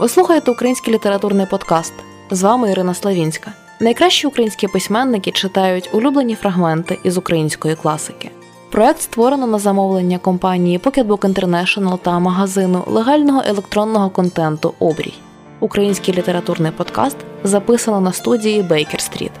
Ви слухаєте український літературний подкаст. З вами Ірина Славінська. Найкращі українські письменники читають улюблені фрагменти із української класики. Проект створено на замовлення компанії Pocketbook International та магазину легального електронного контенту Обрій. Український літературний подкаст записано на студії Бейкер Стріт.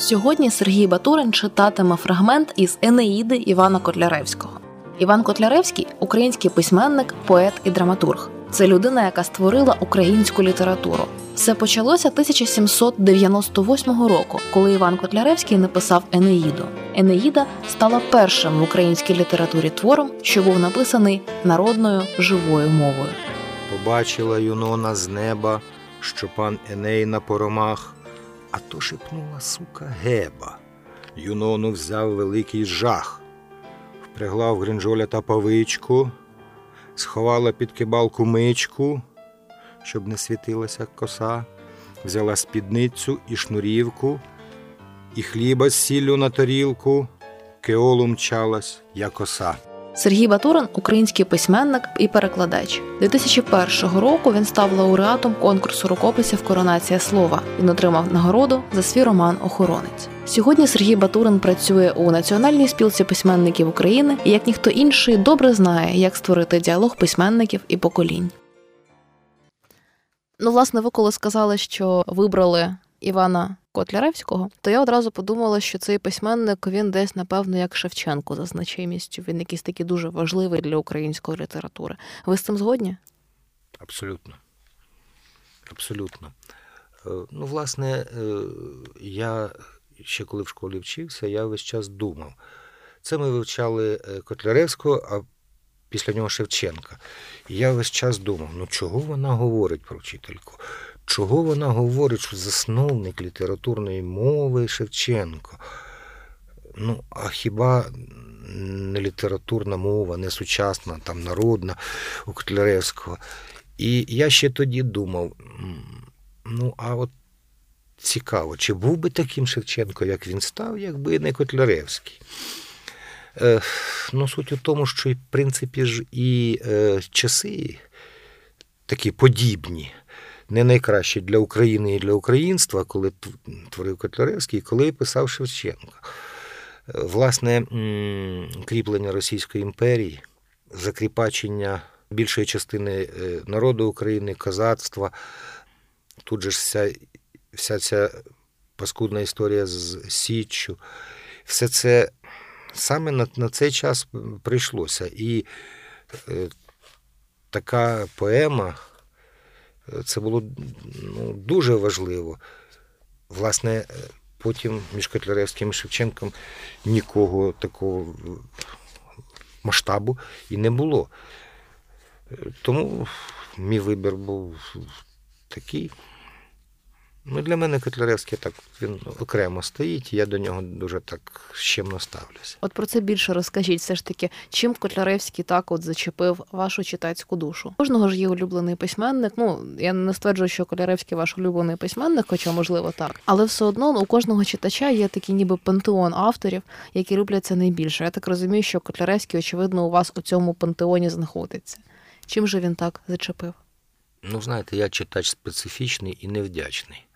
Сьогодні Сергій Батурин читатиме фрагмент із Енеїди Івана Котляревського. Іван Котляревський український письменник, поет і драматург. Це людина, яка створила українську літературу. Все почалося 1798 року, коли Іван Котляревський написав Енеїду. Енеїда стала першим в українській літературі твором, що був написаний народною живою мовою. Побачила Юнона з неба, що пан Еней на поромах, а то шепнула сука геба. Юнону взяв великий жах, впрягла в гринжоля та павичку, сховала під кибалку мичку, щоб не світилася коса, взяла спідницю і шнурівку, і хліба з сіллю на тарілку, кеолу мчалась, як оса. Сергій Батурин український письменник і перекладач. 2001 року він став лауреатом конкурсу рукописів Коронація слова. Він отримав нагороду за свій роман Охоронець. Сьогодні Сергій Батурин працює у Національній спілці письменників України і як ніхто інший добре знає, як створити діалог письменників і поколінь. Ну, власне, ви коли сказали, що вибрали Івана Котляревського, то я одразу подумала, що цей письменник він десь, напевно, як Шевченко за значимістю. Він якийсь такий дуже важливий для української літератури. Ви з цим згодні? Абсолютно. Абсолютно. Е, Ну, власне, е, я ще коли в школі вчився, я весь час думав. Це ми вивчали е, Котляревського, а після нього Шевченка. І я весь час думав, ну чого вона говорить про вчительку? Чого вона говорить, що засновник літературної мови Шевченко? Ну, а хіба не літературна мова, не сучасна, там народна у Котляревського? І я ще тоді думав: ну, а от цікаво, чи був би таким Шевченко, як він став, якби не Котляревський? Е, ну, суть у тому, що, в принципі, ж і е, часи такі подібні не найкраще для України і для українства, коли творив Котляревський, коли писав Шевченко. Власне, кріплення Російської імперії, закріпачення більшої частини народу України, козацтва. Тут же вся, вся ця паскудна історія з Січчю, все це саме на, на цей час прийшлося. І е, така поема. Це було ну, дуже важливо. Власне, потім між Котляревським і Шевченком нікого такого масштабу і не було. Тому мій вибір був такий. Ну, Для мене Котляревський так він окремо стоїть, і я до нього дуже так щемно ставлюся. От про це більше розкажіть, все ж таки, чим Котляревський так от зачепив вашу читацьку душу? Кожного ж є улюблений письменник. Ну я не стверджую, що Котляревський ваш улюблений письменник, хоча можливо так, але все одно у кожного читача є такий, ніби пантеон авторів, які люблять це найбільше. Я так розумію, що Котляревський, очевидно, у вас у цьому пантеоні знаходиться. Чим же він так зачепив? Ну, знаєте, я читач специфічний і невдячний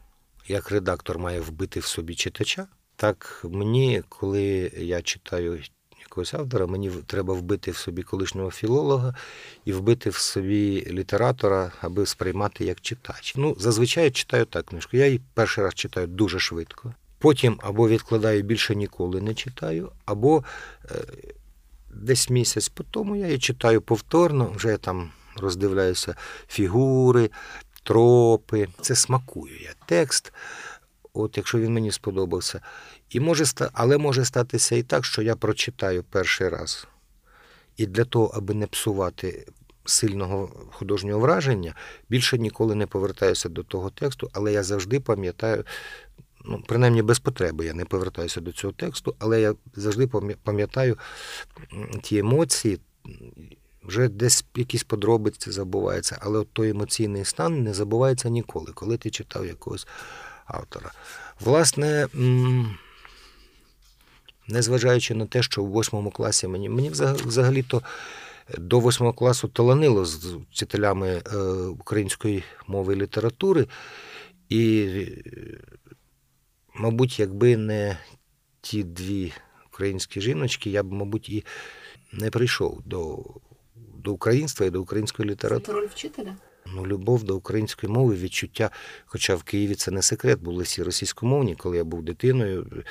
як редактор має вбити в собі читача, так мені, коли я читаю якогось автора, мені треба вбити в собі колишнього філолога і вбити в собі літератора, аби сприймати як читач. Ну, зазвичай я читаю так книжку. Я її перший раз читаю дуже швидко. Потім або відкладаю більше ніколи не читаю, або е, десь місяць по тому я її читаю повторно, вже там роздивляюся фігури, тропи. Це смакую я текст, от якщо він мені сподобався. І може, Але може статися і так, що я прочитаю перший раз. І для того, аби не псувати сильного художнього враження, більше ніколи не повертаюся до того тексту, але я завжди пам'ятаю, ну, принаймні без потреби я не повертаюся до цього тексту, але я завжди пам'ятаю ті емоції, вже десь якісь подробиці забуваються, але от той емоційний стан не забувається ніколи, коли ти читав якогось автора. Власне, незважаючи на те, що в восьмому класі мені мені взагалі-то до восьмого класу таланило з вчителями е, української мови і літератури, і, мабуть, якби не ті дві українські жіночки, я б, мабуть, і не прийшов до до українства і до української літератури. Це роль вчителя? Ну, любов до української мови, відчуття, хоча в Києві це не секрет, були всі російськомовні, коли я був дитиною.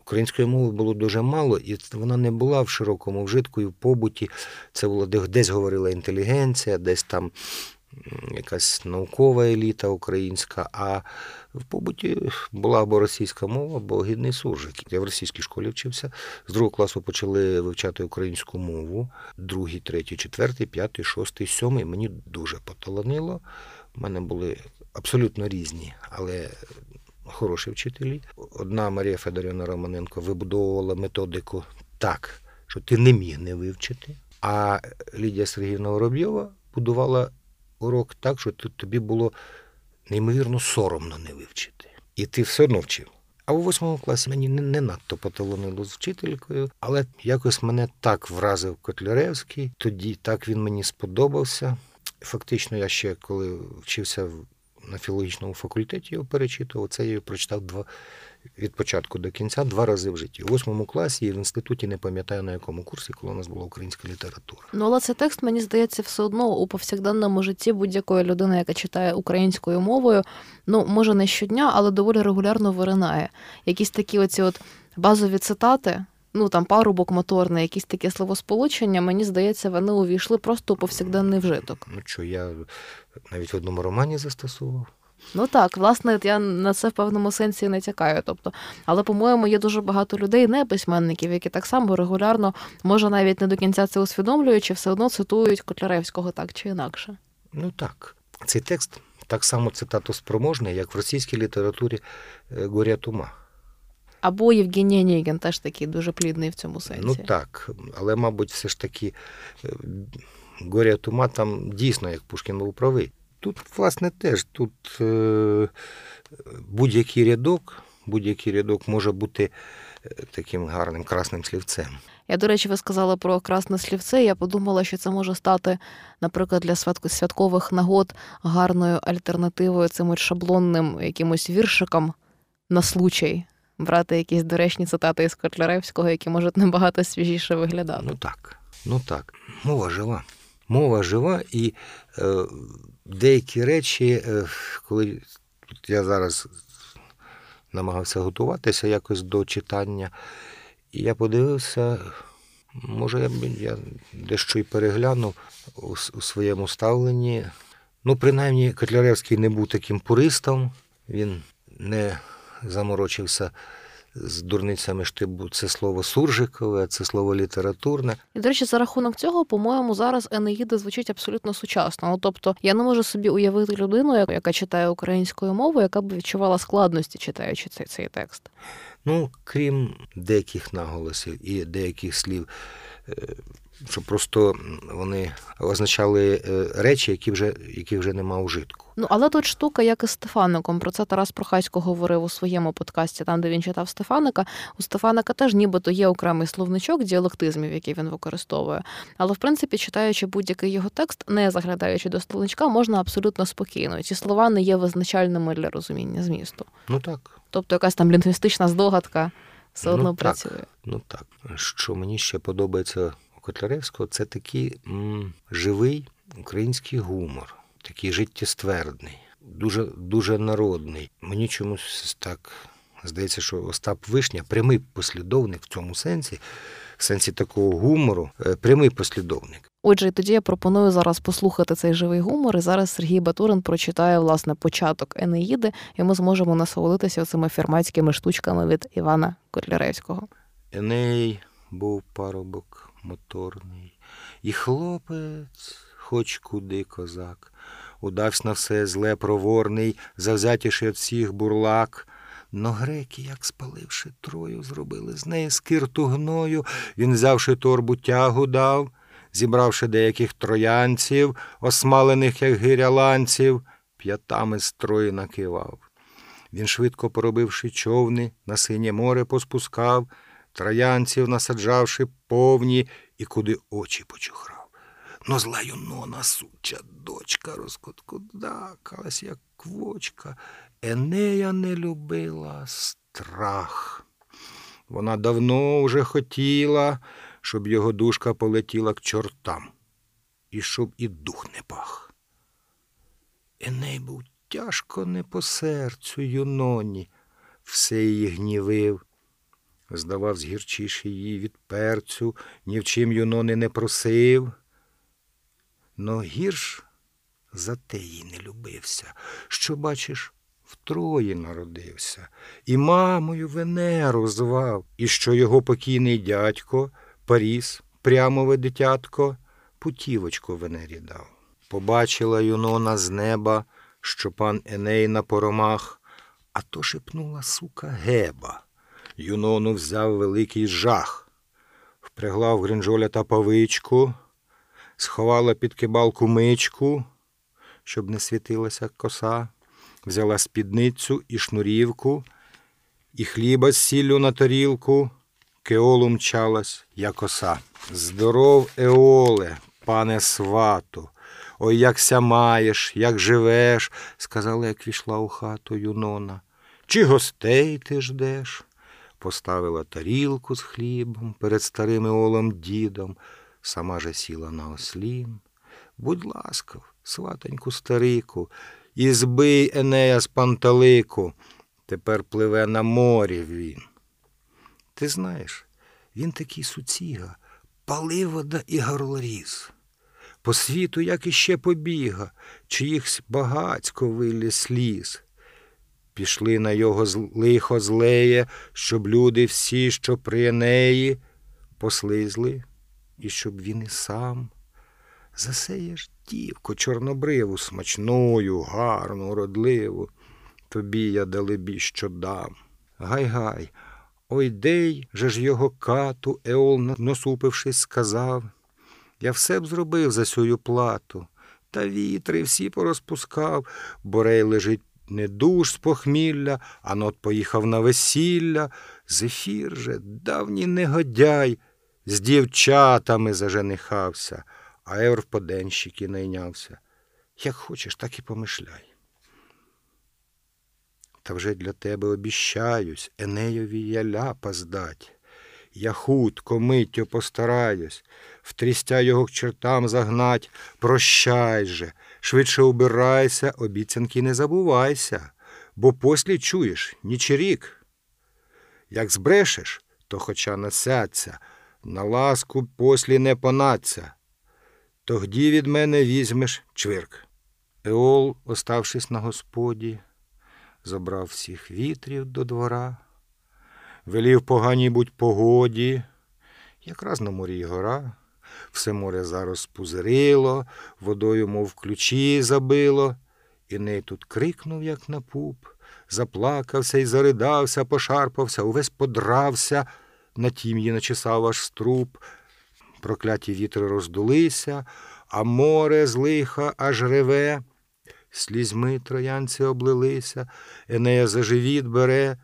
Української мови було дуже мало, і вона не була в широкому вжитку і в побуті. Це було десь говорила інтелігенція, десь там якась наукова еліта українська, а в побуті була або російська мова, або гідний суржик. Я в російській школі вчився. З другого класу почали вивчати українську мову. Другий, третій, четвертий, п'ятий, шостий, сьомий. Мені дуже поталанило. У мене були абсолютно різні, але хороші вчителі. Одна Марія Федорівна Романенко вибудовувала методику так, що ти не міг не вивчити. А Лідія Сергіївна Воробйова будувала урок так, що тобі було неймовірно соромно не вивчити. І ти все одно вчив. А у восьмому класі мені не, не надто поталонило з вчителькою, але якось мене так вразив Котляревський, тоді так він мені сподобався. Фактично, я ще коли вчився на філологічному факультеті, його перечитував, це я його прочитав два від початку до кінця два рази в житті. У восьмому класі і в інституті не пам'ятаю на якому курсі, коли у нас була українська література. Ну але цей текст, мені здається, все одно у повсякденному житті будь-якої людини, яка читає українською мовою, ну може не щодня, але доволі регулярно виринає. Якісь такі оці от базові цитати. Ну там парубок моторний, якісь такі словосполучення, мені здається, вони увійшли просто у повсякденний вжиток. Ну що, я навіть в одному романі застосував. Ну так, власне, я на це в певному сенсі не тякаю. Тобто, але, по-моєму, є дуже багато людей, не письменників, які так само регулярно, може, навіть не до кінця це усвідомлюючи, все одно цитують Котляревського так чи інакше. Ну так, цей текст так само цитатоспроможний, як в російській літературі е, Горя Тума. Або Євгеній Онєгін теж такий дуже плідний в цьому сенсі. Ну так, але, мабуть, все ж таки е, Горя Тума там дійсно, як Пушкін був правий. Тут, власне, теж тут е, будь-який рядок, будь-який рядок може бути е, таким гарним красним слівцем. Я, до речі, ви сказали про красне слівце. Я подумала, що це може стати, наприклад, для святкових нагод гарною альтернативою цим шаблонним якимось віршикам на случай. Брати якісь доречні цитати із Котляревського, які можуть набагато свіжіше виглядати. Ну так, ну так. Мова жива. Мова жива, і е, деякі речі, е, коли я зараз намагався готуватися якось до читання, і я подивився, може, я я дещо й переглянув у, у своєму ставленні. Ну, принаймні, Котляревський не був таким пуристом, він не заморочився з дурницями штибу це слово суржикове, це слово літературне. І до речі, за рахунок цього, по-моєму, зараз Енеїда звучить абсолютно сучасно. Ну, тобто, я не можу собі уявити людину, яка читає українською мовою, яка б відчувала складності, читаючи цей, цей текст. Ну, крім деяких наголосів і деяких слів. Е, що просто вони означали е, речі, які вже які вже нема ужитку. Ну але тут штука, як і Стефаником. Про це Тарас Прохасько говорив у своєму подкасті, там де він читав Стефаника. У Стефаника теж нібито є окремий словничок діалектизмів, який він використовує. Але в принципі, читаючи будь-який його текст, не заглядаючи до словничка, можна абсолютно спокійно. Ці слова не є визначальними для розуміння змісту. Ну так. Тобто, якась там лінгвістична здогадка все одно ну, працює. Так. Ну так, що мені ще подобається Котляревського це такий м, живий український гумор, такий життєствердний, дуже дуже народний. Мені чомусь так здається, що Остап Вишня прямий послідовник в цьому сенсі, в сенсі такого гумору, е, прямий послідовник. Отже, тоді я пропоную зараз послухати цей живий гумор. І зараз Сергій Батурин прочитає власне початок Енеїди, і ми зможемо насолодитися цими фірматськими штучками від Івана Котляревського. Еней був парубок моторний, і хлопець, хоч куди козак, удавсь на все зле проворний, завзятіший від всіх бурлак. Но греки, як спаливши трою, зробили з неї скирту гною, він, взявши торбу тягу дав, зібравши деяких троянців, осмалених, як гиряланців, п'ятами строї накивав. Він, швидко поробивши човни, на синє море поспускав, троянців насаджавши повні і куди очі почухрав. Но зла юнона, суча дочка, розкуткудакалась, як квочка. Енея не любила страх. Вона давно вже хотіла, щоб його душка полетіла к чортам, і щоб і дух не пах. Еней був тяжко не по серцю юноні, все її гнівив. Здавав згірчіше її від перцю, ні в чим юнони не просив. Но гірш за те їй не любився, що, бачиш, втроє народився, і мамою Венеру звав, і що його покійний дядько, Паріс, прямове дитятко, путівочку Венері дав. Побачила юнона з неба, що пан Еней на поромах, а то шепнула сука Геба. Юнону взяв великий жах, впрягла в гринжоля та павичку, сховала під кибалку мичку, щоб не світилася коса, взяла спідницю і шнурівку, і хліба з сіллю на тарілку, кеолу мчалась, як оса. Здоров, Еоле, пане свату, ой, як ся маєш, як живеш, сказала, як війшла у хату Юнона. Чи гостей ти ждеш? Поставила тарілку з хлібом перед старим Еолом дідом, сама же сіла на ослін. Будь ласкав, сватоньку старику, і збий Енея з панталику. Тепер пливе на морі він. Ти знаєш, він такий суціга, паливода і горлоріз. По світу, як іще побіга, чиїхсь багацько вилє сліз. Пішли на його лихо злеє, щоб люди всі, що при неї, послизли, і щоб він і сам. Засеєш дівку чорнобриву, смачною, гарну, родливу. Тобі я далебі що дам. Гай-гай, ой дей же ж його кату, Еол, насупившись, сказав. Я все б зробив за сюю плату, та вітри всі порозпускав, Борей лежить недуж з похмілля, а нот поїхав на весілля. Зефір же, давній негодяй, з дівчатами заженихався, а Евр в поденщики найнявся. Як хочеш, так і помишляй. Та вже для тебе обіщаюсь, Енеєві я ляпа здать. Я хутко, миттю постараюсь, втрістя його к чертам загнать. Прощай же, швидше убирайся, обіцянки не забувайся, бо послі чуєш, нічирік. Як збрешеш, то хоча насяться, на ласку послі не понаться. Тогді від мене візьмеш чвирк. Еол, оставшись на господі, забрав всіх вітрів до двора, велів поганій будь погоді, якраз на морі гора, все море зараз пузирило, водою, мов ключі забило, і ней тут крикнув, як на пуп, заплакався і заридався, пошарпався, увесь подрався, на тім'ї начесав аж струп, прокляті вітри роздулися, а море з лиха аж реве. Слізьми троянці облилися, Енея за живіт бере,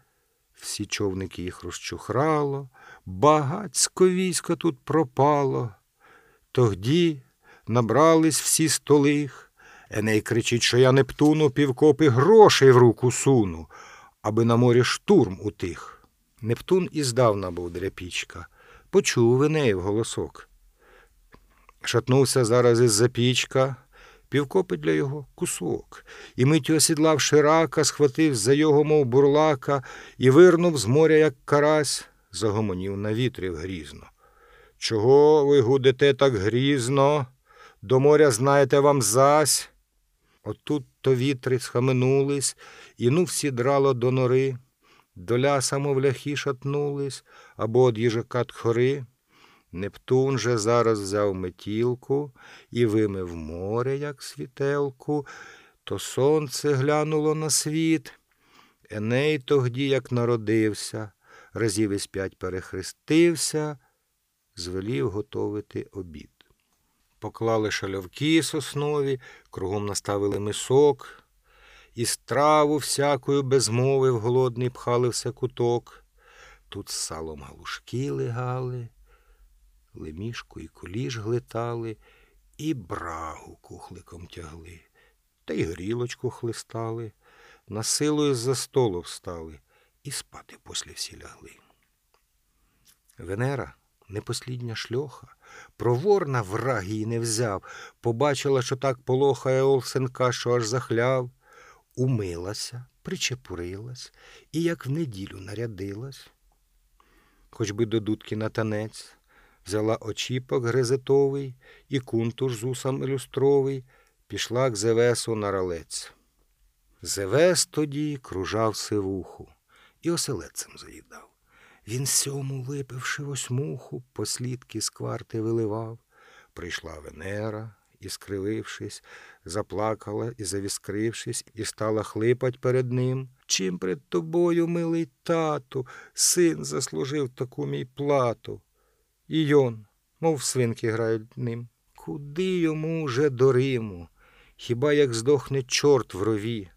всі човники їх розчухрало, багацько військо тут пропало. Тогді набрались всі столих. Еней кричить, що я Нептуну півкопи грошей в руку суну, аби на морі штурм утих. Нептун іздавна був дряпічка, почув Енеїв голосок. Шатнувся зараз із запічка, півкопи для його кусок, і миттю осідлавши рака, схватив за його, мов бурлака, і вирнув з моря, як карась, загомонів на вітрів грізно. Чого ви гудете так грізно? До моря знаєте вам зась. Отут то вітри схаменулись, і ну всі драло до нори, до ляса, мов ляхи шатнулись, або од їжака тхори. Нептун же зараз взяв метілку і вимив море, як світелку, то сонце глянуло на світ. Еней тогді, як народився, разів із п'ять перехрестився, звелів готовити обід. Поклали шальовки соснові, кругом наставили мисок, і страву всякою без мови в голодний пхали все куток. тут з салом галушки легали, лемішку і куліш глитали, і брагу кухликом тягли, та й грілочку хлистали, на силу із за столу встали і спати послі всі лягли. Венера, непослідня шльоха, проворна враг її не взяв, побачила, що так полохає Олсенка, що аж захляв, умилася, причепурилась і, як в неділю, нарядилась. Хоч би до дудки на танець, взяла очіпок гризетовий і кунтуш з усом люстровий, пішла к Зевесу на ралець. Зевес тоді кружав сивуху і оселедцем заїдав. Він сьому, випивши восьмуху, послідки з кварти виливав. Прийшла Венера і, скривившись, заплакала і, завіскрившись, і стала хлипать перед ним. Чим пред тобою, милий тату, син заслужив таку мій плату? І йон, мов свинки грають ним. Куди йому вже до Риму? Хіба як здохне чорт в рові,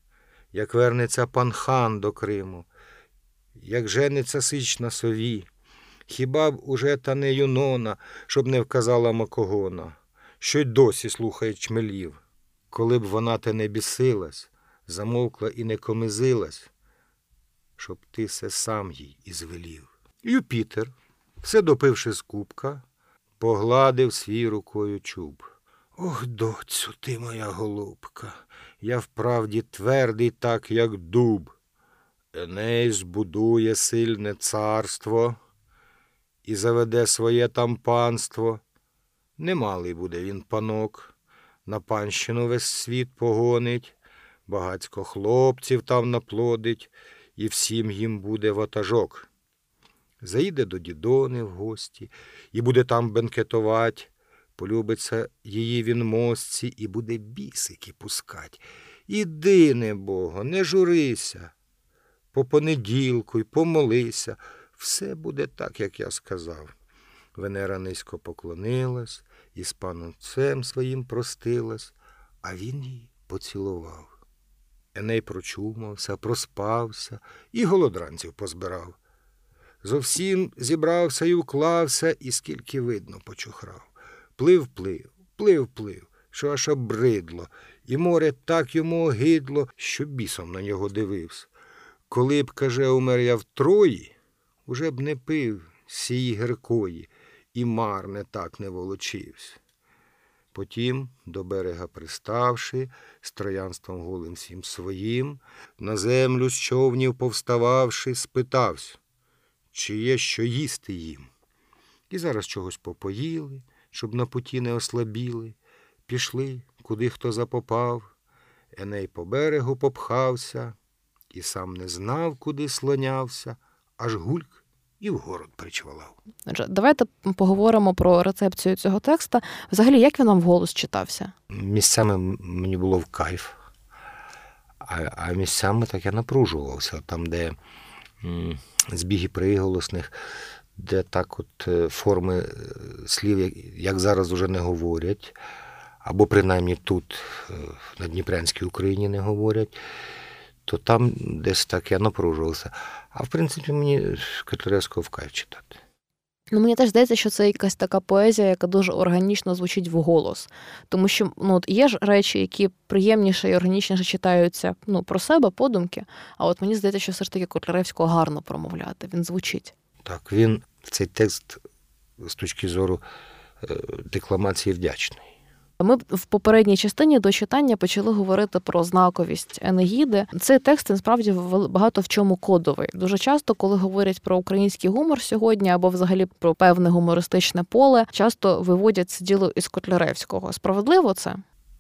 як вернеться пан хан до Криму? як жениться сич на сові. Хіба б уже та не юнона, щоб не вказала макогона, що й досі слухає чмелів. Коли б вона те не бісилась, замовкла і не комизилась, щоб ти се сам їй і звелів. Юпітер, все допивши з кубка, погладив свій рукою чуб. Ох, доцю, ти моя голубка, я вправді твердий так, як дуб. Еней збудує сильне царство і заведе своє там панство. Немалий буде він панок, на панщину весь світ погонить, багацько хлопців там наплодить, і всім їм буде ватажок. Заїде до дідони в гості і буде там бенкетовать, полюбиться її він мостці і буде бісики пускать. Іди, небого, не журися по понеділку й помолися. Все буде так, як я сказав. Венера низько поклонилась і з панцем своїм простилась, а він її поцілував. Еней прочумався, проспався і голодранців позбирав. Зовсім зібрався і уклався, і скільки видно почухрав. Плив, плив, плив, плив, що аж обридло, і море так йому огидло, що бісом на нього дивився. Коли б, каже, умер я втрої, уже б не пив сії гіркої і марне так не волочився. Потім, до берега приставши, з троянством голим всім своїм, на землю з човнів повстававши, спитався, чи є що їсти їм. І зараз чогось попоїли, щоб на путі не ослабіли, пішли, куди хто запопав. Еней по берегу попхався і сам не знав, куди слонявся, аж гульк і в город причвалав. Отже, давайте поговоримо про рецепцію цього текста. Взагалі, як він вам вголос читався? Місцями мені було в кайф, а а місцями так я напружувався, там, де збіги приголосних, де так от е, форми е, слів, як зараз уже не говорять, або принаймні тут, е, на Дніпрянській Україні, не говорять то там десь так я напружувався. А в принципі, мені Котляревського вкай читати. Ну, мені теж здається, що це якась така поезія, яка дуже органічно звучить в голос. Тому що ну, от є ж речі, які приємніше і органічніше читаються ну, про себе, подумки. А от мені здається, що все ж таки Котляревського гарно промовляти. Він звучить. Так, він цей текст з точки зору е, декламації вдячний. Ми в попередній частині до читання почали говорити про знаковість Енегіди. Цей текст насправді багато в чому кодовий. Дуже часто, коли говорять про український гумор сьогодні, або взагалі про певне гумористичне поле, часто виводять це діло із Котляревського. Справедливо це?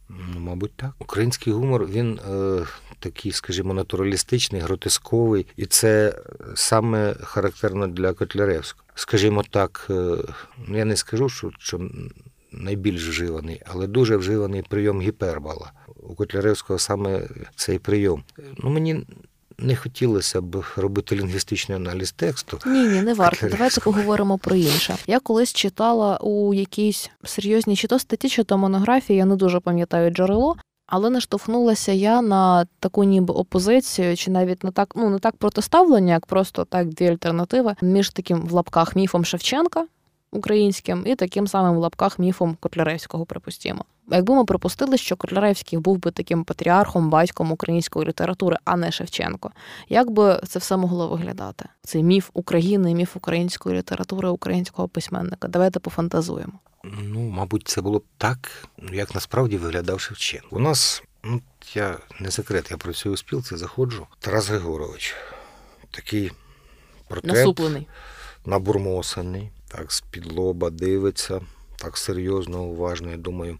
Ну, мабуть, так. Український гумор він е, такий, скажімо, натуралістичний, гротисковий, і це саме характерно для Котляревського. Скажімо так, е, я не скажу, що, що найбільш вживаний, але дуже вживаний прийом гіпербола. У Котляревського саме цей прийом. Ну, Мені не хотілося б робити лінгвістичний аналіз тексту. Ні, ні, не варто. Давайте поговоримо про інше. Я колись читала у якійсь серйозній чи то статті, чи то монографії, я не дуже пам'ятаю джерело. Але наштовхнулася я на таку ніби опозицію, чи навіть не так, ну не так протиставлення, як просто так дві альтернативи між таким в лапках міфом Шевченка українським і таким самим в лапках міфом Котляревського, припустімо. Якби ми припустили, що Котляревський був би таким патріархом, батьком української літератури, а не Шевченко, як би це все могло виглядати? Цей міф України, міф української літератури, українського письменника. Давайте пофантазуємо. Ну, мабуть, це було б так, як насправді виглядав Шевченко. У нас, ну я не секрет, я працюю у спілці, заходжу. Тарас Григорович, такий портрет Насуплений. набурмосаний, так з-під лоба дивиться, так серйозно, уважно. Я думаю,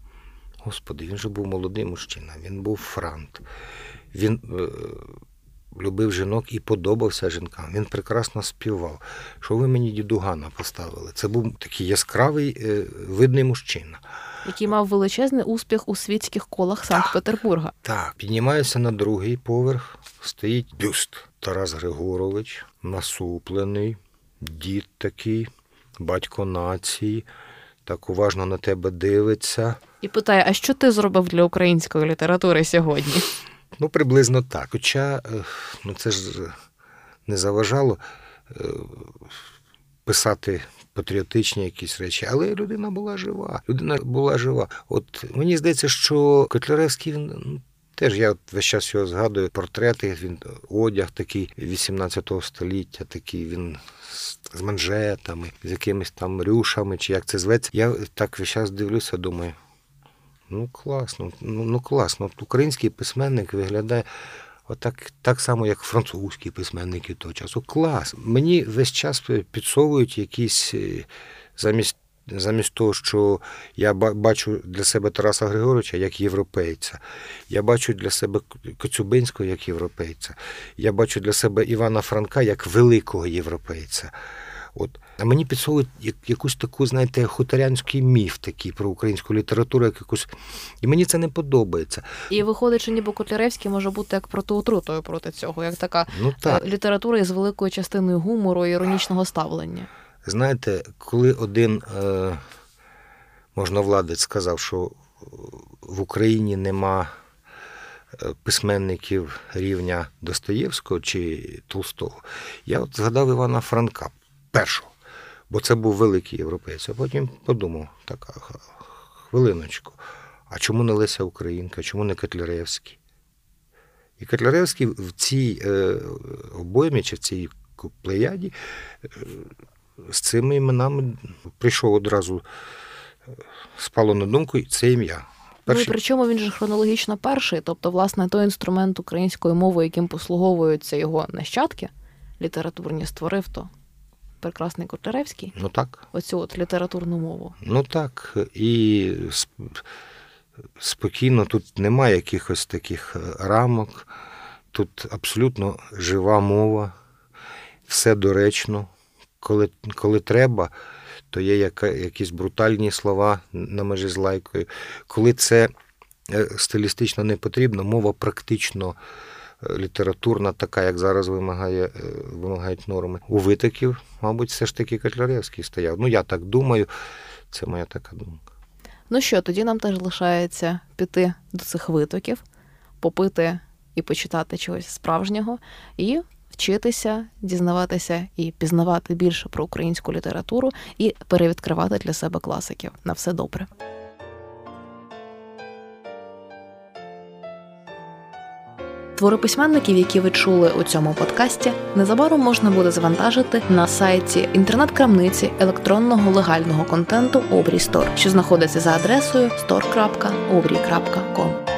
господи, він же був молодий мужчина, він був франт. Він е, любив жінок і подобався жінкам. Він прекрасно співав. Що ви мені дідугана поставили? Це був такий яскравий, е, видний мужчина. який мав величезний успіх у світських колах Санкт-Петербурга. Так, піднімаюся на другий поверх, стоїть бюст. Тарас Григорович, насуплений, дід такий, батько нації, так уважно на тебе дивиться. І питає: а що ти зробив для української літератури сьогодні? Ну, приблизно так. Хоча е, ну, це ж е, не заважало е, писати патріотичні якісь речі, але людина була жива. Людина була жива. От мені здається, що Котляревський він. Теж я от весь час його згадую, портрети, він одяг такий 18 століття, такий він з- з манжетами, з якимись там рюшами, чи як це зветься. Я так весь час дивлюся, думаю, ну класно, ну, ну класно. От український письменник виглядає отак, так само, як французькі письменники того часу. Клас. Мені весь час підсовують якісь е, замість. Замість того, що я бачу для себе Тараса Григоровича як європейця, я бачу для себе Коцюбинського як європейця, я бачу для себе Івана Франка як великого європейця. От. А мені підсовують як, якусь таку, знаєте, хуторянський міф такий про українську літературу, як якусь. І мені це не подобається. І виходить, що ніби Котляревський може бути як протиотрутою проти цього, як така Ну так. е, література із великою частиною гумору і іронічного ставлення. Знаєте, коли один е, можновладець сказав, що в Україні нема е, письменників рівня Достоєвського чи Толстого, я от згадав Івана Франка першого, бо це був великий європейець. А потім подумав, так, хвилиночку, а чому не Леся Українка, чому не Котляревський? І Котляревський в цій е, обоймі чи в цій плеяді е, з цими іменами прийшов одразу, е, спало на думку і це ім'я. Ну і причому він же хронологічно перший, тобто, власне, той інструмент української мови, яким послуговуються його нащадки, літературні створив, то прекрасний Котляревський, ну так, оцю от літературну мову. ну так. І спокійно, тут немає якихось таких е, рамок, тут абсолютно жива мова, все доречно. Коли, коли треба, то є яка, якісь брутальні слова на межі з лайкою. Коли це е, стилістично не потрібно, мова практично е, літературна, така, як зараз вимагає, е, вимагають норми. У витоків, мабуть, все ж таки Котляревський стояв. Ну, я так думаю, це моя така думка. Ну що, тоді нам теж лишається піти до цих витоків, попити і почитати чогось справжнього, і вчитися, дізнаватися і пізнавати більше про українську літературу і перевідкривати для себе класиків. На все добре. Твори письменників, які ви чули у цьому подкасті, незабаром можна буде завантажити на сайті інтернет-крамниці електронного легального контенту Обрій Стор, що знаходиться за адресою store.obrій.com.